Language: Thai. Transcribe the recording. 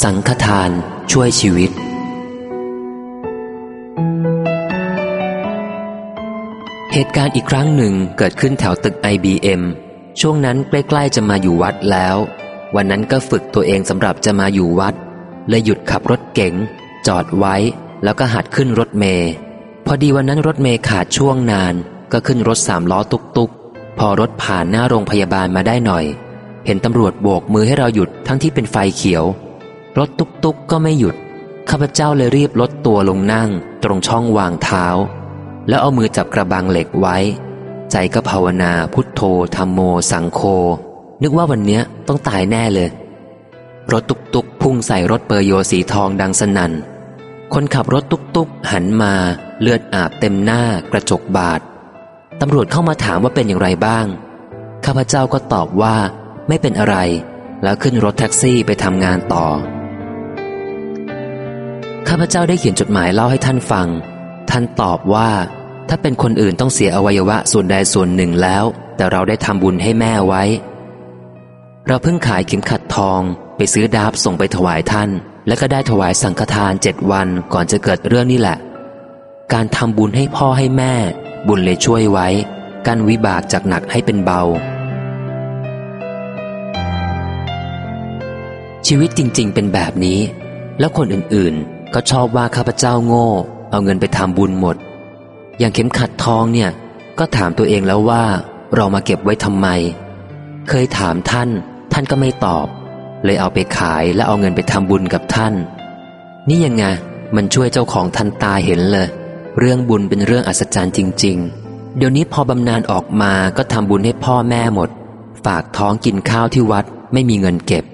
สังฆทานช่วยชีวิต เหตุการณ์อีกครั้งหนึ่งเกิดขึ้นแถวตึก IBM ช่วงนั้นใกล้ๆจะมาอยู่วัดแล้ว วันนั้นก็ฝึกตัวเองสำหรับจะมาอยู่วัดเลยหยุดขับรถเก๋ง จอดไว้ แล้วก็หัดขึ้นรถเมย์พอดีวันนั้นรถเมย์ขาดช่วงนาน ก็ขึ้นรถสามล้อตุกๆพอรถผ่านหน้าโรงพยาบาลมาได้หน่อย เห็นตำรวจโบกมือให้เราหยุดทั้งที่เป็นไฟเขียว รถตุกๆก็ไม่หยุด ข้าพเจ้าเลยรีบลดตัวลงนั่ง ตรงช่องวางเท้า แล้วเอามือจับกระบังเหล็กไว้ ใจก็ภาวนาพุทโธธรรมโม สังโฆนึกว่าวันเนี้ยต้องตายแน่เลย รถตุกตุกพุ่งใส่รถเปอร์โยสีทองดังสนัน่น คนขับรถตุกตุกหันมาเลือดอาบเต็มหน้ากระจกบาดตำรวจเข้ามาถามว่าเป็นอย่างไรบ้าง ข้าพเจ้าก็ตอบว่าไม่เป็นอะไร แล้วขึ้นรถแท็กซี่ไปทำงานต่อ ข้าพเจ้าได้เขียนจดหมายเล่าให้ท่านฟัง ท่านตอบว่า ถ้าเป็นคนอื่นต้องเสียอวัยวะส่วนใดส่วนหนึ่งแล้ว แต่เราได้ทำบุญให้แม่ไว้ เราเพิ่งขายเข็มขัดทองไปซื้อดาบส่งไปถวายท่าน แล้วก็ได้ถวายสังฆทานเจ็ดวันก่อนจะเกิดเรื่องนี้แหละ การทำบุญให้พ่อให้แม่ บุญเลยช่วยไว้ กันวิบากจากหนักให้เป็นเบา ชีวิตจริง ๆ เป็นแบบนี้ แล้วคนอื่นๆ ก็ชอบว่าข้าพเจ้าโง่ เอาเงินไปทำบุญหมด อย่างเข็มขัดทองเนี่ย ก็ถามตัวเองแล้วว่า เรามาเก็บไว้ทำไม เคยถามท่าน ท่านก็ไม่ตอบ เลยเอาไปขายและเอาเงินไปทำบุญกับท่าน นี่ยังไงมันช่วยเจ้าของทันตาเห็นเลย เรื่องบุญเป็นเรื่องอัศจรรย์จริง ๆ เดี๋ยวนี้พอบำนาญออกมาก็ทำบุญให้พ่อแม่หมด ฝากท้องกินข้าวที่วัดไม่มีเงินเก็บ